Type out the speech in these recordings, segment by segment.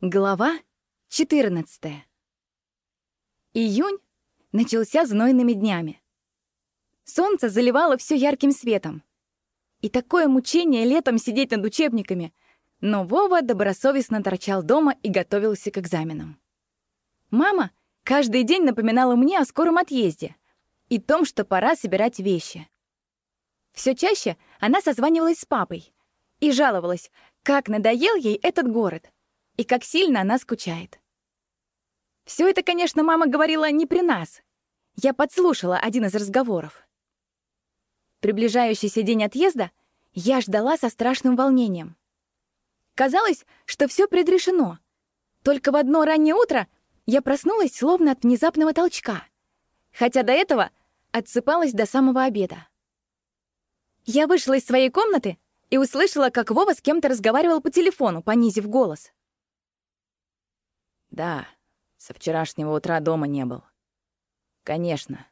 Глава 14. Июнь начался знойными днями. Солнце заливало все ярким светом. И такое мучение летом сидеть над учебниками, но Вова добросовестно торчал дома и готовился к экзаменам. Мама каждый день напоминала мне о скором отъезде и том, что пора собирать вещи. Все чаще она созванивалась с папой и жаловалась, как надоел ей этот город и как сильно она скучает. Все это, конечно, мама говорила не при нас. Я подслушала один из разговоров. Приближающийся день отъезда я ждала со страшным волнением. Казалось, что все предрешено. Только в одно раннее утро я проснулась словно от внезапного толчка, хотя до этого отсыпалась до самого обеда. Я вышла из своей комнаты и услышала, как Вова с кем-то разговаривал по телефону, понизив голос. Да, со вчерашнего утра дома не был. Конечно.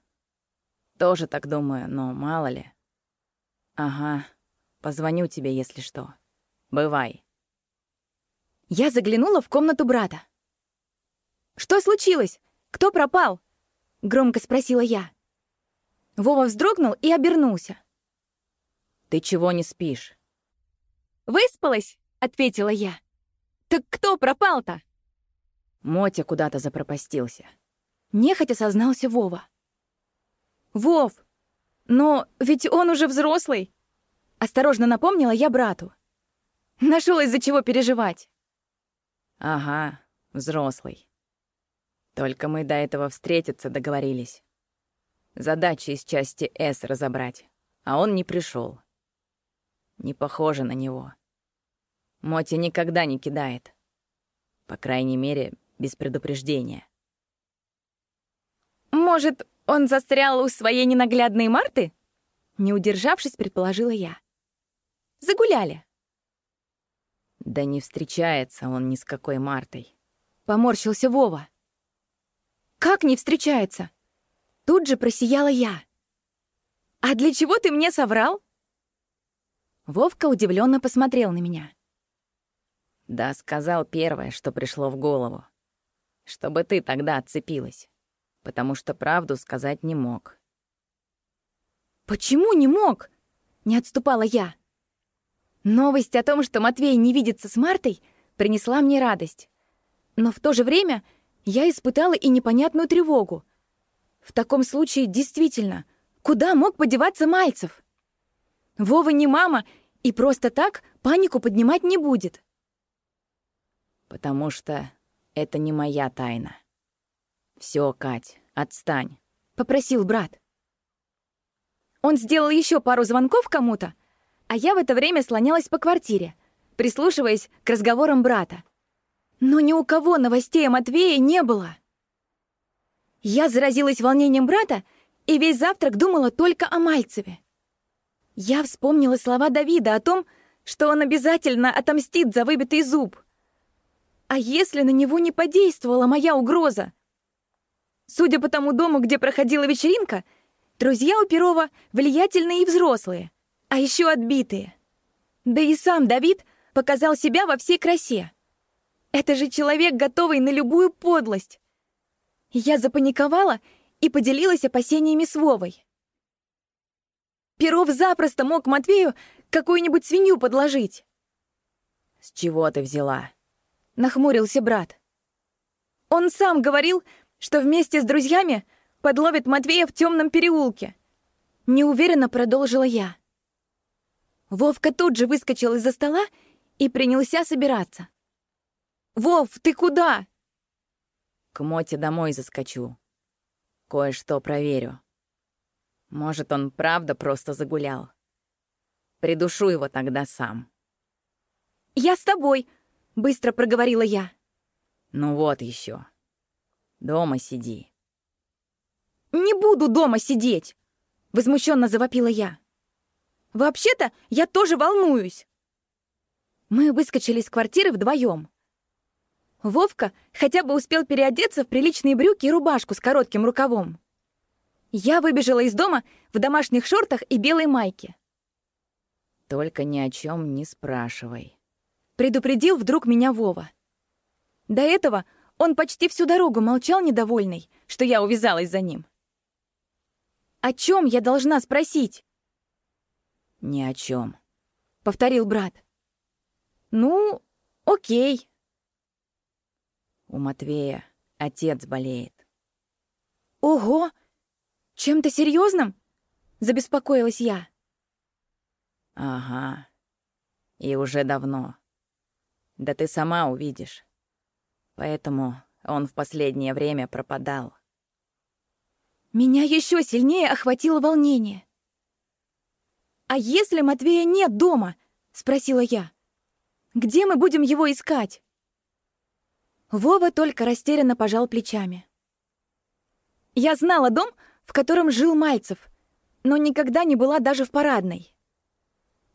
Тоже так думаю, но мало ли. Ага, позвоню тебе, если что. Бывай. Я заглянула в комнату брата. «Что случилось? Кто пропал?» — громко спросила я. Вова вздрогнул и обернулся. «Ты чего не спишь?» «Выспалась?» — ответила я. «Так кто пропал-то?» Мотя куда-то запропастился. Нехотя сознался Вова. «Вов, но ведь он уже взрослый!» Осторожно напомнила я брату. Нашел из-за чего переживать. «Ага, взрослый. Только мы до этого встретиться договорились. Задачи из части «С» разобрать, а он не пришел. Не похоже на него. Мотя никогда не кидает. По крайней мере, без предупреждения. «Может, он застрял у своей ненаглядной Марты?» Не удержавшись, предположила я. «Загуляли». «Да не встречается он ни с какой Мартой», — поморщился Вова. «Как не встречается?» Тут же просияла я. «А для чего ты мне соврал?» Вовка удивленно посмотрел на меня. «Да, сказал первое, что пришло в голову чтобы ты тогда отцепилась, потому что правду сказать не мог». «Почему не мог?» — не отступала я. Новость о том, что Матвей не видится с Мартой, принесла мне радость. Но в то же время я испытала и непонятную тревогу. В таком случае, действительно, куда мог подеваться Мальцев? Вова не мама и просто так панику поднимать не будет. «Потому что это не моя тайна. Все, Кать, отстань, попросил брат. Он сделал еще пару звонков кому-то, а я в это время слонялась по квартире, прислушиваясь к разговорам брата. Но ни у кого новостей о Матвее не было. Я заразилась волнением брата и весь завтрак думала только о Мальцеве. Я вспомнила слова Давида о том, что он обязательно отомстит за выбитый зуб. А если на него не подействовала моя угроза? Судя по тому дому, где проходила вечеринка, друзья у Перова влиятельные и взрослые, а еще отбитые. Да и сам Давид показал себя во всей красе. Это же человек, готовый на любую подлость. Я запаниковала и поделилась опасениями с Вовой. Перов запросто мог Матвею какую-нибудь свинью подложить. «С чего ты взяла?» — нахмурился брат. «Он сам говорил, что вместе с друзьями подловит Матвея в темном переулке». Неуверенно продолжила я. Вовка тут же выскочил из-за стола и принялся собираться. «Вов, ты куда?» «К Моте домой заскочу. Кое-что проверю. Может, он правда просто загулял. Придушу его тогда сам». «Я с тобой», — быстро проговорила я. «Ну вот еще. Дома сиди». «Не буду дома сидеть!» — возмущенно завопила я. «Вообще-то я тоже волнуюсь!» Мы выскочили из квартиры вдвоем. Вовка хотя бы успел переодеться в приличные брюки и рубашку с коротким рукавом. Я выбежала из дома в домашних шортах и белой майке. «Только ни о чем не спрашивай», Предупредил вдруг меня Вова. До этого он почти всю дорогу молчал недовольный, что я увязалась за ним. «О чем я должна спросить?» «Ни о чем», — повторил брат. «Ну, окей». У Матвея отец болеет. «Ого! Чем-то серьезным? забеспокоилась я. «Ага. И уже давно. Да ты сама увидишь. Поэтому он в последнее время пропадал. Меня еще сильнее охватило волнение. «А если Матвея нет дома?» — спросила я. «Где мы будем его искать?» Вова только растерянно пожал плечами. Я знала дом, в котором жил Мальцев, но никогда не была даже в парадной.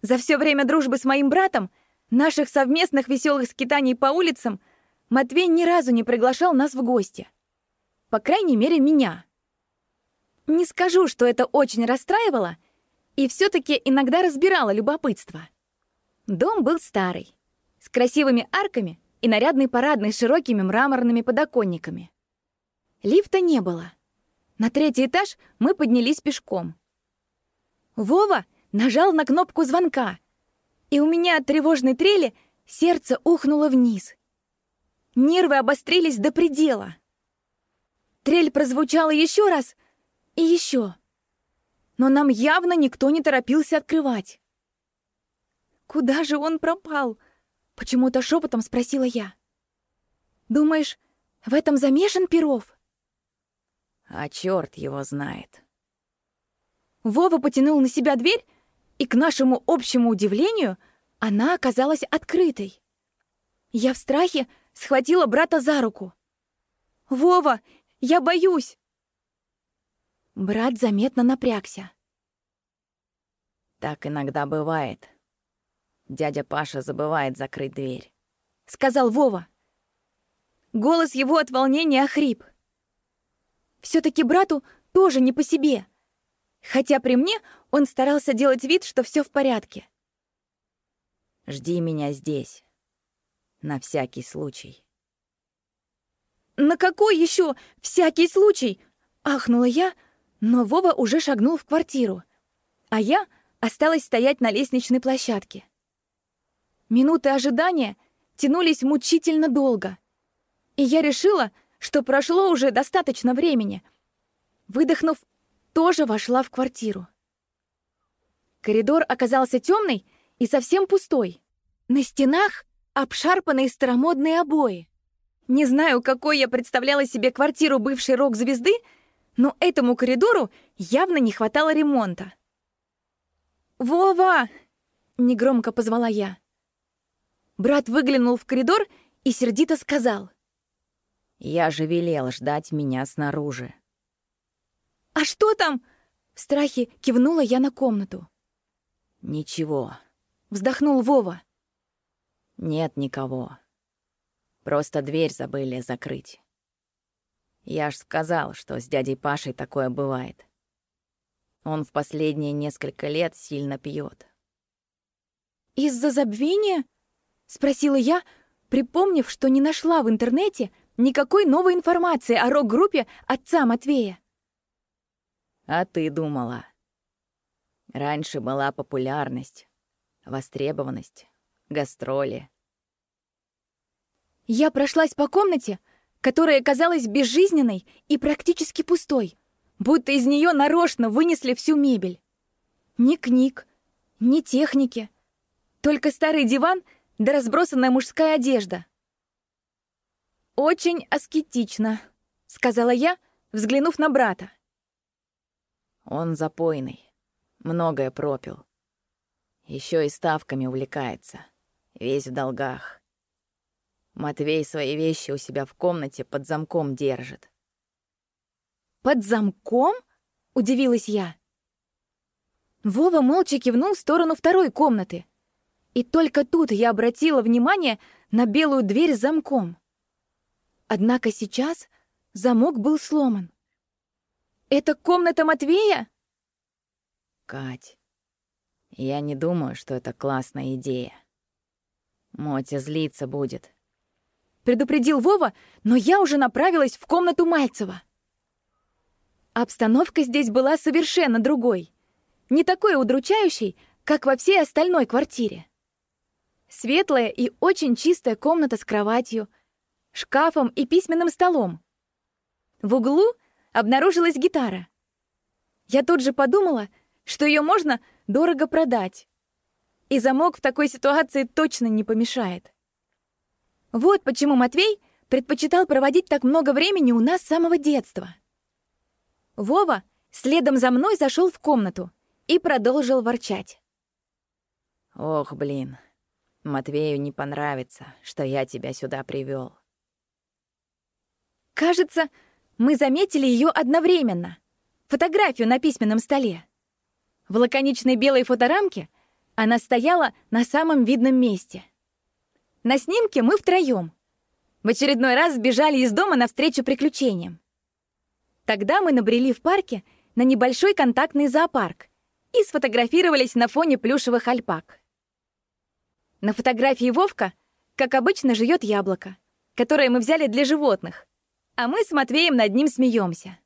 За все время дружбы с моим братом, наших совместных веселых скитаний по улицам, Матвей ни разу не приглашал нас в гости. По крайней мере, меня. Не скажу, что это очень расстраивало, и все таки иногда разбирало любопытство. Дом был старый, с красивыми арками и нарядной парадной с широкими мраморными подоконниками. Лифта не было. На третий этаж мы поднялись пешком. Вова нажал на кнопку звонка, и у меня от тревожной трели сердце ухнуло вниз. Нервы обострились до предела. Трель прозвучала еще раз — и еще. Но нам явно никто не торопился открывать. «Куда же он пропал?» — почему-то шепотом спросила я. «Думаешь, в этом замешан Перов?» «А черт его знает». Вова потянул на себя дверь, и, к нашему общему удивлению, она оказалась открытой. Я в страхе схватила брата за руку. «Вова, я боюсь!» Брат заметно напрягся. «Так иногда бывает. Дядя Паша забывает закрыть дверь», — сказал Вова. Голос его от волнения охрип. все таки брату тоже не по себе, хотя при мне он старался делать вид, что все в порядке. «Жди меня здесь. На всякий случай». «На какой еще всякий случай?» — ахнула я, — но Вова уже шагнул в квартиру, а я осталась стоять на лестничной площадке. Минуты ожидания тянулись мучительно долго, и я решила, что прошло уже достаточно времени. Выдохнув, тоже вошла в квартиру. Коридор оказался темный и совсем пустой. На стенах обшарпанные старомодные обои. Не знаю, какой я представляла себе квартиру бывшей рок-звезды, но этому коридору явно не хватало ремонта. «Вова!» — негромко позвала я. Брат выглянул в коридор и сердито сказал. «Я же велел ждать меня снаружи». «А что там?» — в страхе кивнула я на комнату. «Ничего», — вздохнул Вова. «Нет никого. Просто дверь забыли закрыть». Я ж сказал, что с дядей Пашей такое бывает. Он в последние несколько лет сильно пьет. «Из-за забвения?» — спросила я, припомнив, что не нашла в интернете никакой новой информации о рок-группе отца Матвея. «А ты думала?» Раньше была популярность, востребованность, гастроли. Я прошлась по комнате, которая казалась безжизненной и практически пустой, будто из нее нарочно вынесли всю мебель. Ни книг, ни техники, только старый диван да разбросанная мужская одежда. «Очень аскетично», — сказала я, взглянув на брата. «Он запойный, многое пропил. Еще и ставками увлекается, весь в долгах. Матвей свои вещи у себя в комнате под замком держит. «Под замком?» — удивилась я. Вова молча кивнул в сторону второй комнаты. И только тут я обратила внимание на белую дверь с замком. Однако сейчас замок был сломан. «Это комната Матвея?» «Кать, я не думаю, что это классная идея. Мотя злиться будет, предупредил Вова, но я уже направилась в комнату Мальцева. Обстановка здесь была совершенно другой. Не такой удручающей, как во всей остальной квартире. Светлая и очень чистая комната с кроватью, шкафом и письменным столом. В углу обнаружилась гитара. Я тут же подумала, что ее можно дорого продать. И замок в такой ситуации точно не помешает. Вот почему Матвей предпочитал проводить так много времени у нас с самого детства. Вова следом за мной зашел в комнату и продолжил ворчать. «Ох, блин, Матвею не понравится, что я тебя сюда привел. Кажется, мы заметили ее одновременно. Фотографию на письменном столе. В лаконичной белой фоторамке она стояла на самом видном месте. На снимке мы втроем. В очередной раз сбежали из дома навстречу приключениям. Тогда мы набрели в парке на небольшой контактный зоопарк и сфотографировались на фоне плюшевых альпак. На фотографии Вовка, как обычно, жует яблоко, которое мы взяли для животных, а мы с Матвеем над ним смеемся.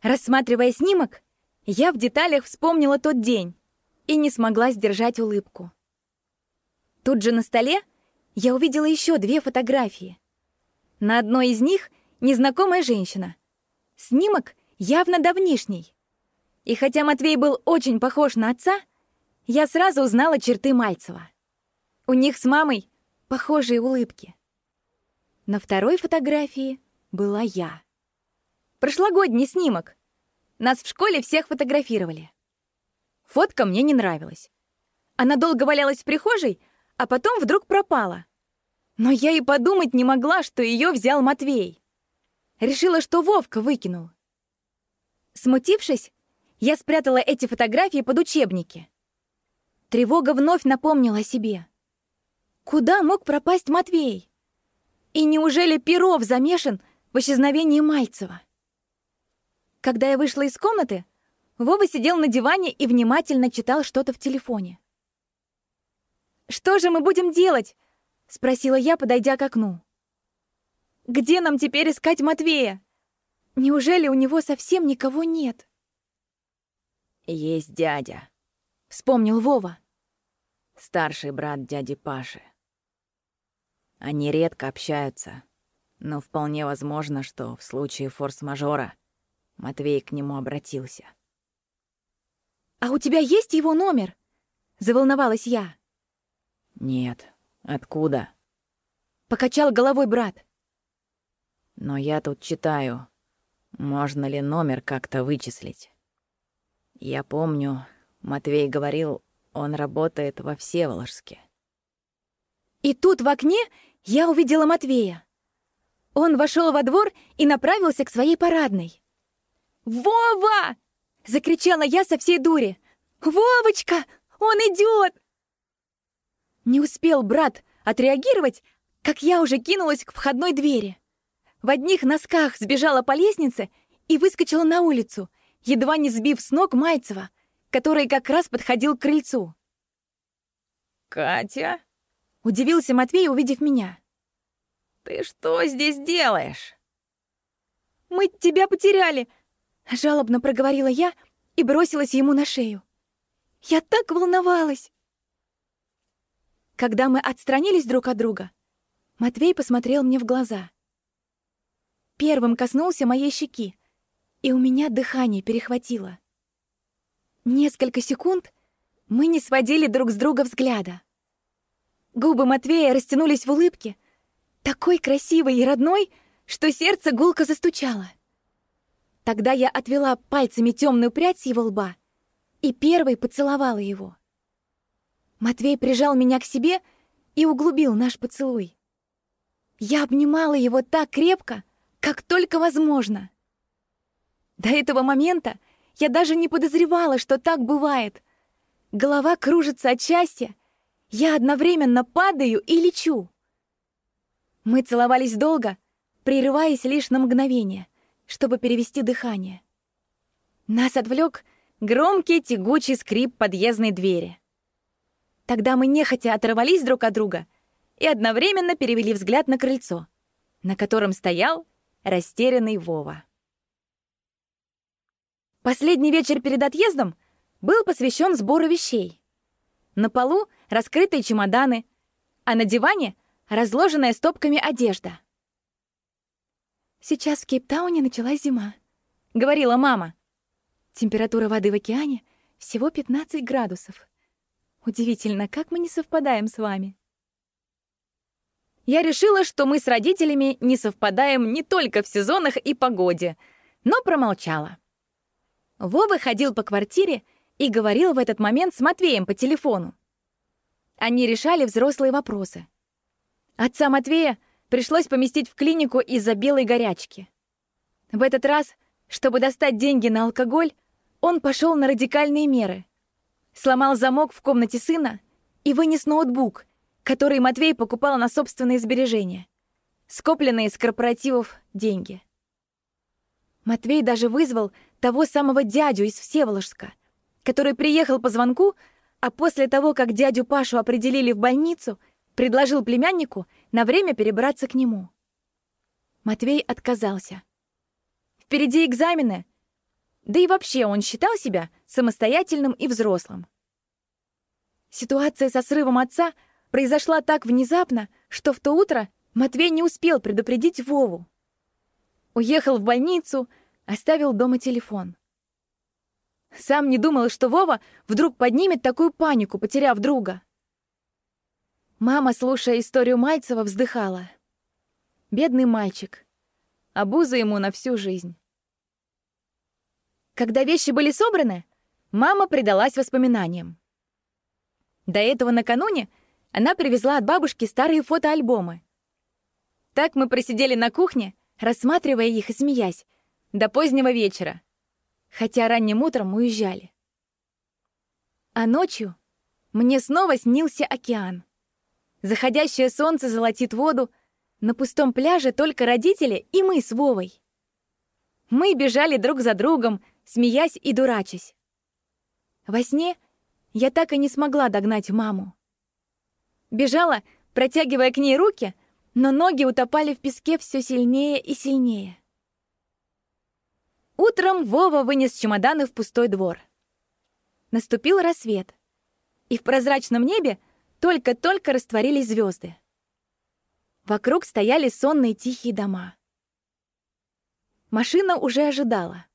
Рассматривая снимок, я в деталях вспомнила тот день и не смогла сдержать улыбку. Тут же на столе я увидела еще две фотографии. На одной из них незнакомая женщина. Снимок явно давнишний. И хотя Матвей был очень похож на отца, я сразу узнала черты Мальцева. У них с мамой похожие улыбки. На второй фотографии была я. Прошлогодний снимок. Нас в школе всех фотографировали. Фотка мне не нравилась. Она долго валялась в прихожей, а потом вдруг пропала. Но я и подумать не могла, что ее взял Матвей. Решила, что Вовка выкинул. Смутившись, я спрятала эти фотографии под учебники. Тревога вновь напомнила о себе. Куда мог пропасть Матвей? И неужели Перов замешан в исчезновении Мальцева? Когда я вышла из комнаты, Вова сидел на диване и внимательно читал что-то в телефоне. «Что же мы будем делать?» — спросила я, подойдя к окну. «Где нам теперь искать Матвея? Неужели у него совсем никого нет?» «Есть дядя», — вспомнил Вова. «Старший брат дяди Паши. Они редко общаются, но вполне возможно, что в случае форс-мажора Матвей к нему обратился. «А у тебя есть его номер?» — заволновалась я. «Нет. Откуда?» — покачал головой брат. «Но я тут читаю, можно ли номер как-то вычислить. Я помню, Матвей говорил, он работает во Всеволожске. И тут в окне я увидела Матвея. Он вошел во двор и направился к своей парадной. «Вова!» — закричала я со всей дури. «Вовочка! Он идет!» Не успел брат отреагировать, как я уже кинулась к входной двери. В одних носках сбежала по лестнице и выскочила на улицу, едва не сбив с ног Майцева, который как раз подходил к крыльцу. «Катя?» Удивился Матвей, увидев меня. «Ты что здесь делаешь?» «Мы тебя потеряли!» Жалобно проговорила я и бросилась ему на шею. «Я так волновалась!» Когда мы отстранились друг от друга, Матвей посмотрел мне в глаза. Первым коснулся моей щеки, и у меня дыхание перехватило. Несколько секунд мы не сводили друг с друга взгляда. Губы Матвея растянулись в улыбке, такой красивой и родной, что сердце гулко застучало. Тогда я отвела пальцами темную прядь с его лба и первой поцеловала его. Матвей прижал меня к себе и углубил наш поцелуй. Я обнимала его так крепко, как только возможно. До этого момента я даже не подозревала, что так бывает. Голова кружится от счастья, я одновременно падаю и лечу. Мы целовались долго, прерываясь лишь на мгновение, чтобы перевести дыхание. Нас отвлек громкий тягучий скрип подъездной двери. Тогда мы нехотя оторвались друг от друга и одновременно перевели взгляд на крыльцо, на котором стоял растерянный Вова. Последний вечер перед отъездом был посвящен сбору вещей. На полу раскрытые чемоданы, а на диване разложенная стопками одежда. «Сейчас в Кейптауне началась зима», — говорила мама. «Температура воды в океане всего 15 градусов. Удивительно, как мы не совпадаем с вами». Я решила, что мы с родителями не совпадаем не только в сезонах и погоде, но промолчала. Вова ходил по квартире и говорил в этот момент с Матвеем по телефону. Они решали взрослые вопросы. Отца Матвея пришлось поместить в клинику из-за белой горячки. В этот раз, чтобы достать деньги на алкоголь, он пошел на радикальные меры. Сломал замок в комнате сына и вынес ноутбук, который Матвей покупал на собственные сбережения, скопленные с корпоративов деньги. Матвей даже вызвал того самого дядю из Всеволожска, который приехал по звонку, а после того, как дядю Пашу определили в больницу, предложил племяннику на время перебраться к нему. Матвей отказался. Впереди экзамены, да и вообще он считал себя самостоятельным и взрослым. Ситуация со срывом отца произошла так внезапно, что в то утро Матвей не успел предупредить Вову. Уехал в больницу, оставил дома телефон. Сам не думал, что Вова вдруг поднимет такую панику, потеряв друга. Мама, слушая историю Мальцева, вздыхала. Бедный мальчик. Обуза ему на всю жизнь. Когда вещи были собраны, мама предалась воспоминаниям. До этого накануне она привезла от бабушки старые фотоальбомы. Так мы просидели на кухне, рассматривая их и смеясь, до позднего вечера, хотя ранним утром уезжали. А ночью мне снова снился океан. Заходящее солнце золотит воду, на пустом пляже только родители и мы с Вовой. Мы бежали друг за другом, смеясь и дурачась. Во сне я так и не смогла догнать маму. Бежала, протягивая к ней руки, но ноги утопали в песке все сильнее и сильнее. Утром Вова вынес чемоданы в пустой двор. Наступил рассвет, и в прозрачном небе только-только растворились звезды. Вокруг стояли сонные тихие дома. Машина уже ожидала.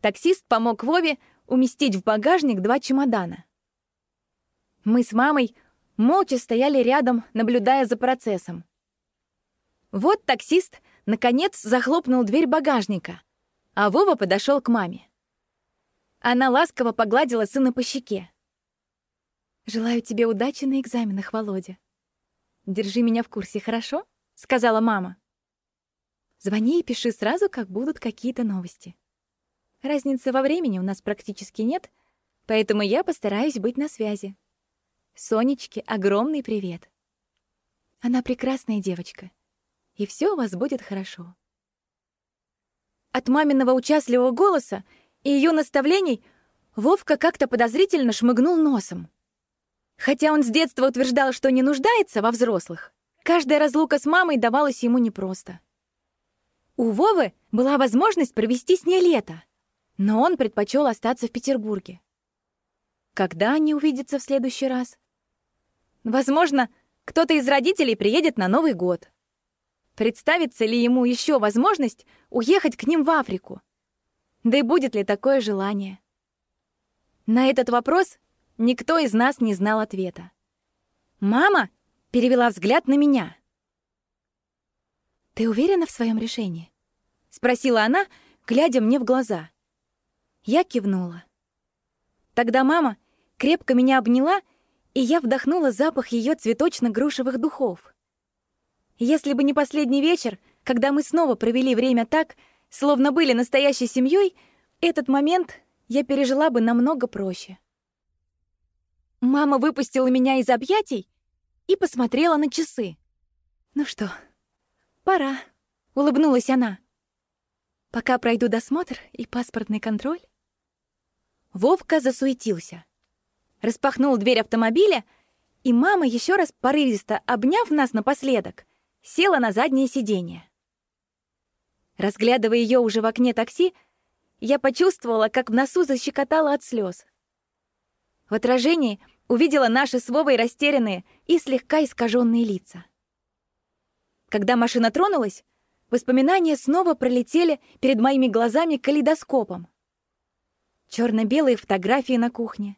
Таксист помог Вове уместить в багажник два чемодана. Мы с мамой молча стояли рядом, наблюдая за процессом. Вот таксист, наконец, захлопнул дверь багажника — а Вова подошел к маме. Она ласково погладила сына по щеке. «Желаю тебе удачи на экзаменах, Володя. Держи меня в курсе, хорошо?» — сказала мама. «Звони и пиши сразу, как будут какие-то новости. Разницы во времени у нас практически нет, поэтому я постараюсь быть на связи. Сонечке огромный привет. Она прекрасная девочка, и все у вас будет хорошо». От маминого участливого голоса и ее наставлений Вовка как-то подозрительно шмыгнул носом. Хотя он с детства утверждал, что не нуждается во взрослых, каждая разлука с мамой давалась ему непросто. У Вовы была возможность провести с ней лето, но он предпочел остаться в Петербурге. Когда они увидятся в следующий раз? Возможно, кто-то из родителей приедет на Новый год. Представится ли ему еще возможность уехать к ним в Африку? Да и будет ли такое желание? На этот вопрос никто из нас не знал ответа. Мама перевела взгляд на меня. «Ты уверена в своем решении?» — спросила она, глядя мне в глаза. Я кивнула. Тогда мама крепко меня обняла, и я вдохнула запах ее цветочно-грушевых духов. Если бы не последний вечер, когда мы снова провели время так, словно были настоящей семьей, этот момент я пережила бы намного проще. Мама выпустила меня из объятий и посмотрела на часы. «Ну что, пора», — улыбнулась она. «Пока пройду досмотр и паспортный контроль». Вовка засуетился. Распахнул дверь автомобиля и мама, еще раз порывисто обняв нас напоследок, села на заднее сиденье. Разглядывая ее уже в окне такси, я почувствовала, как в носу защекотало от слез. В отражении увидела наши с Вовой растерянные и слегка искаженные лица. Когда машина тронулась, воспоминания снова пролетели перед моими глазами калейдоскопом. Черно-белые фотографии на кухне.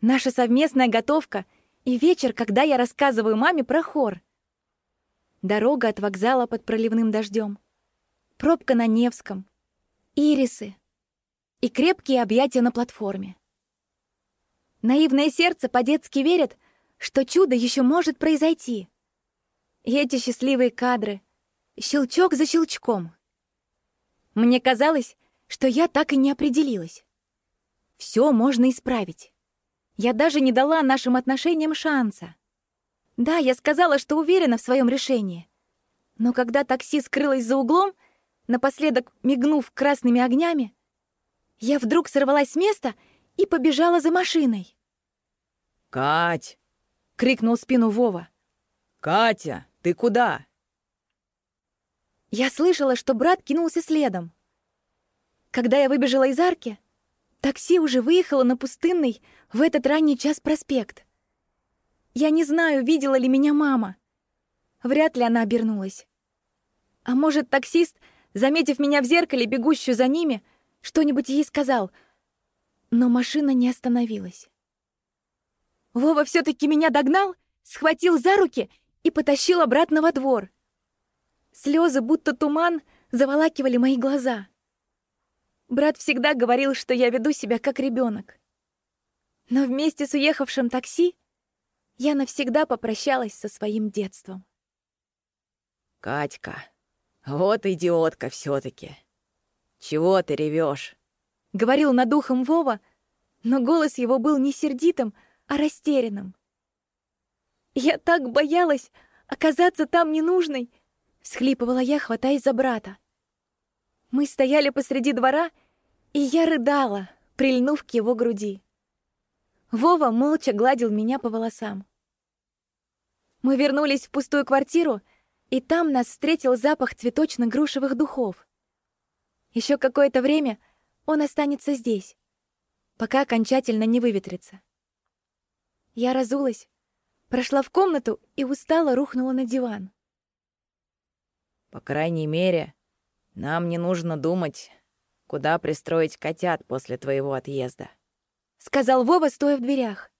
Наша совместная готовка и вечер, когда я рассказываю маме про хор. Дорога от вокзала под проливным дождем. Пробка на Невском. Ирисы. И крепкие объятия на платформе. Наивное сердце по-детски верит, что чудо еще может произойти. И эти счастливые кадры. Щелчок за щелчком. Мне казалось, что я так и не определилась. Все можно исправить. Я даже не дала нашим отношениям шанса. Да, я сказала, что уверена в своем решении. Но когда такси скрылось за углом, напоследок мигнув красными огнями, я вдруг сорвалась с места и побежала за машиной. «Кать!» — крикнул спину Вова. «Катя, ты куда?» Я слышала, что брат кинулся следом. Когда я выбежала из арки, такси уже выехало на пустынный в этот ранний час проспект. Я не знаю, видела ли меня мама. Вряд ли она обернулась. А может, таксист, заметив меня в зеркале, бегущую за ними, что-нибудь ей сказал. Но машина не остановилась. Вова все таки меня догнал, схватил за руки и потащил обратно во двор. Слезы, будто туман, заволакивали мои глаза. Брат всегда говорил, что я веду себя как ребенок. Но вместе с уехавшим такси я навсегда попрощалась со своим детством. «Катька, вот идиотка все таки Чего ты ревешь? Говорил над ухом Вова, но голос его был не сердитым, а растерянным. «Я так боялась оказаться там ненужной!» — всхлипывала я, хватаясь за брата. Мы стояли посреди двора, и я рыдала, прильнув к его груди. Вова молча гладил меня по волосам. Мы вернулись в пустую квартиру, и там нас встретил запах цветочно-грушевых духов. Еще какое-то время он останется здесь, пока окончательно не выветрится. Я разулась, прошла в комнату и устало рухнула на диван. По крайней мере, нам не нужно думать, куда пристроить котят после твоего отъезда. Сказал Вова, стоя в дверях.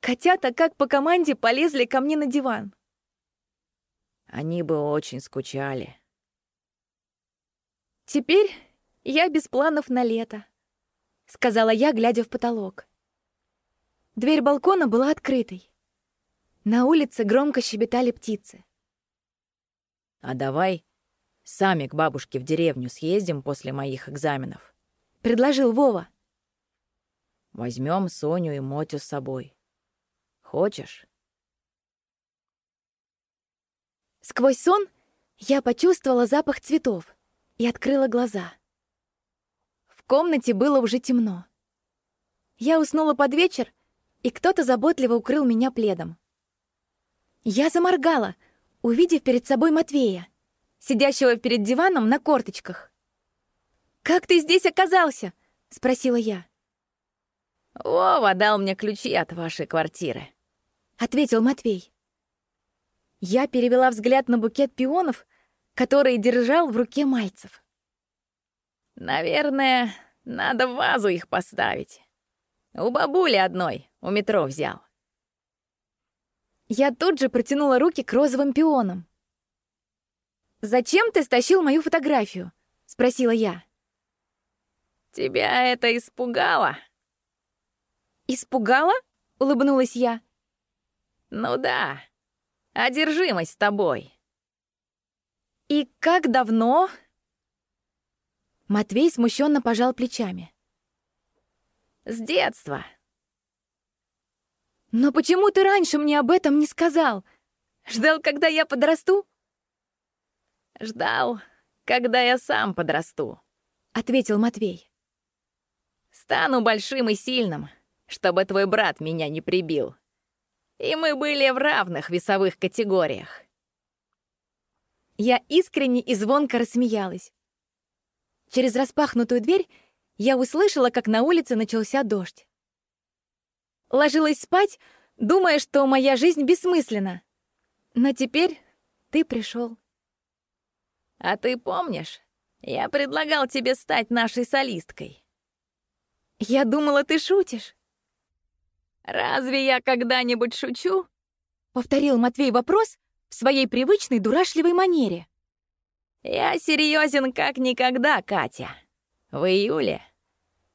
Котята, как по команде, полезли ко мне на диван. Они бы очень скучали. Теперь я без планов на лето, сказала я, глядя в потолок. Дверь балкона была открытой. На улице громко щебетали птицы. «А давай сами к бабушке в деревню съездим после моих экзаменов», — предложил Вова. Возьмем Соню и Мотю с собой. Хочешь?» Сквозь сон я почувствовала запах цветов и открыла глаза. В комнате было уже темно. Я уснула под вечер и кто-то заботливо укрыл меня пледом. Я заморгала, увидев перед собой Матвея, сидящего перед диваном на корточках. «Как ты здесь оказался?» — спросила я. «Вова дал мне ключи от вашей квартиры», — ответил Матвей. Я перевела взгляд на букет пионов, который держал в руке Мальцев. «Наверное, надо в вазу их поставить. У бабули одной у метро взял. Я тут же протянула руки к розовым пионам. «Зачем ты стащил мою фотографию?» — спросила я. «Тебя это испугало?» «Испугало?» — улыбнулась я. «Ну да, одержимость с тобой». «И как давно?» Матвей смущенно пожал плечами. С детства. Но почему ты раньше мне об этом не сказал? Ждал, когда я подрасту? Ждал, когда я сам подрасту, ответил Матвей. Стану большим и сильным, чтобы твой брат меня не прибил. И мы были в равных весовых категориях. Я искренне и звонко рассмеялась. Через распахнутую дверь я услышала, как на улице начался дождь. Ложилась спать, думая, что моя жизнь бессмысленна. Но теперь ты пришел. А ты помнишь, я предлагал тебе стать нашей солисткой. Я думала, ты шутишь. Разве я когда-нибудь шучу? Повторил Матвей вопрос в своей привычной дурашливой манере. Я серьезен как никогда, Катя. В июле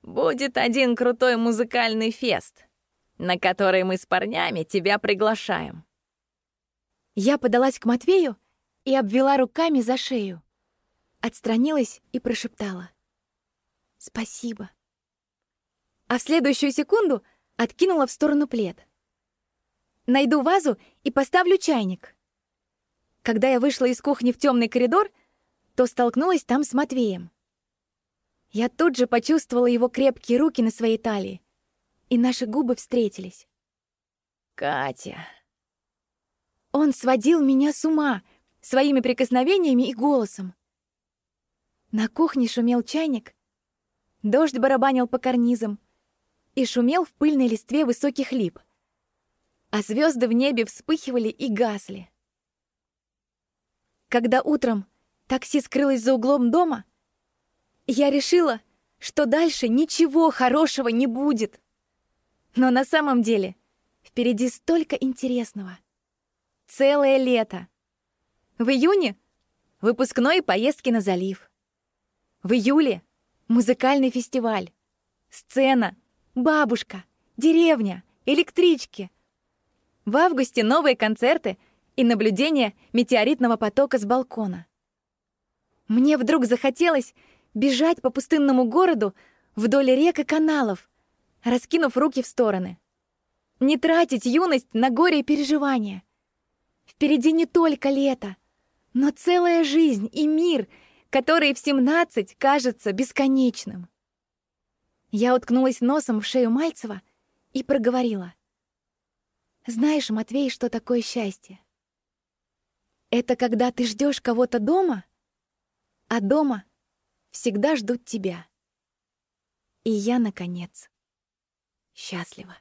будет один крутой музыкальный фест, на который мы с парнями тебя приглашаем. Я подалась к Матвею и обвела руками за шею. Отстранилась и прошептала. «Спасибо». А в следующую секунду откинула в сторону плед. Найду вазу и поставлю чайник. Когда я вышла из кухни в темный коридор, то столкнулась там с Матвеем. Я тут же почувствовала его крепкие руки на своей талии, и наши губы встретились. «Катя...» Он сводил меня с ума своими прикосновениями и голосом. На кухне шумел чайник, дождь барабанил по карнизам и шумел в пыльной листве высоких лип, а звезды в небе вспыхивали и гасли. Когда утром такси скрылось за углом дома, я решила, что дальше ничего хорошего не будет. Но на самом деле впереди столько интересного. Целое лето. В июне — выпускной поездки на залив. В июле — музыкальный фестиваль. Сцена, бабушка, деревня, электрички. В августе новые концерты и наблюдение метеоритного потока с балкона. Мне вдруг захотелось бежать по пустынному городу вдоль рек и каналов, раскинув руки в стороны. Не тратить юность на горе и переживания. Впереди не только лето, но целая жизнь и мир, который в 17 кажется бесконечным. Я уткнулась носом в шею Мальцева и проговорила. «Знаешь, Матвей, что такое счастье? Это когда ты ждешь кого-то дома, а дома всегда ждут тебя. И я, наконец, счастлива.